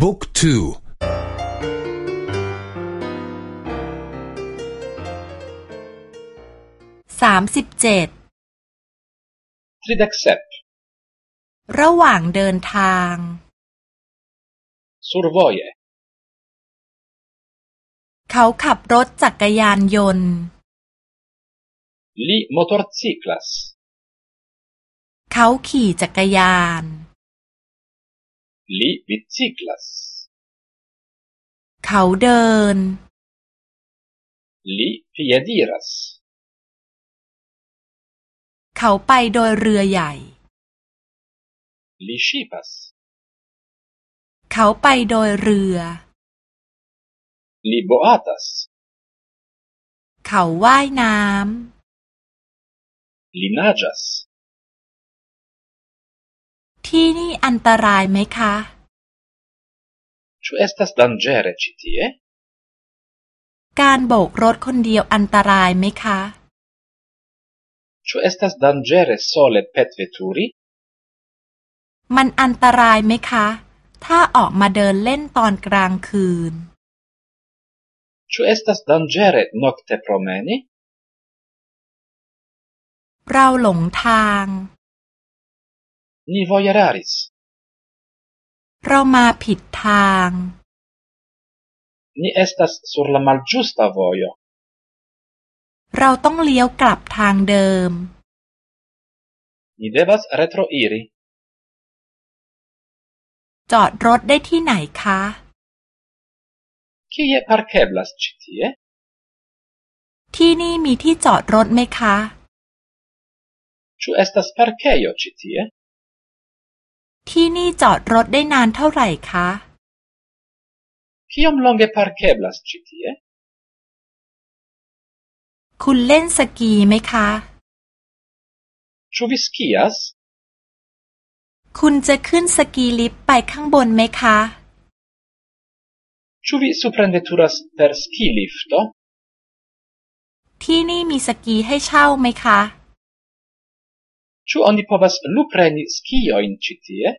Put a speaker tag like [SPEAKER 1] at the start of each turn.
[SPEAKER 1] บุ๊กทู
[SPEAKER 2] สามสิบเจ็ด
[SPEAKER 3] ทริดักเซป
[SPEAKER 2] ระหว่างเดินทาง
[SPEAKER 3] survoje
[SPEAKER 2] เขาขับรถจักรยานยนต์
[SPEAKER 3] li motorciklas
[SPEAKER 2] เขาขี่จักรยาน
[SPEAKER 3] li biciklas
[SPEAKER 2] เขาเดิน
[SPEAKER 3] li piediras
[SPEAKER 2] เขาไปโดยเรือใหญ่
[SPEAKER 3] li ŝipas
[SPEAKER 2] เขาไปโดยเรือ
[SPEAKER 3] li boatas
[SPEAKER 2] เขาว่ายน้ำ
[SPEAKER 3] li naĝas
[SPEAKER 2] ที่นี่อันตรายไหมคะ
[SPEAKER 3] Ĉu estas danĝere ĉi tie?
[SPEAKER 2] การโบกรถคนเดียวอันตรายไหมคะ
[SPEAKER 3] Ĉu estas danĝere sole petveturi?
[SPEAKER 2] มันอันตรายไหมคะ ถ้าออกมาเดินเล่นตอนกลางคืน
[SPEAKER 3] Ĉu estas danĝere nokte promeni?
[SPEAKER 2] เราหลงทาง
[SPEAKER 3] Ni vojaĝaris.
[SPEAKER 2] เรามาผิดทาง
[SPEAKER 3] Ni estas sur la malĝusta vojo.
[SPEAKER 2] เราต้องเลี้ยวกลับทางเดิม
[SPEAKER 3] Ni devas retroiri.
[SPEAKER 2] จอดรถได้ที่ไหนคะ
[SPEAKER 3] Kie parkeblas ĉi tie?
[SPEAKER 2] ที่นี่มีที่จอดรถไหมคะ
[SPEAKER 3] Ĉu estas parkejo ĉi tie?
[SPEAKER 2] ที่นี่จอดรถได้นานเท่าไหร่คะ
[SPEAKER 3] Kiom longe parkeblas ĉi tie?
[SPEAKER 2] คุณเล่นสกีไหมคะ
[SPEAKER 3] Ĉu vi skias?
[SPEAKER 2] คุณจะขึ้นสกีลิฟต์ไปข้างบนไหมคะ
[SPEAKER 3] Ĉu vi suprenveturas per skilifto?
[SPEAKER 2] ที่นี่มีสกีให้เช่าไหมคะ
[SPEAKER 3] Ĉu oni povas lupreni skiojn ĉi tie?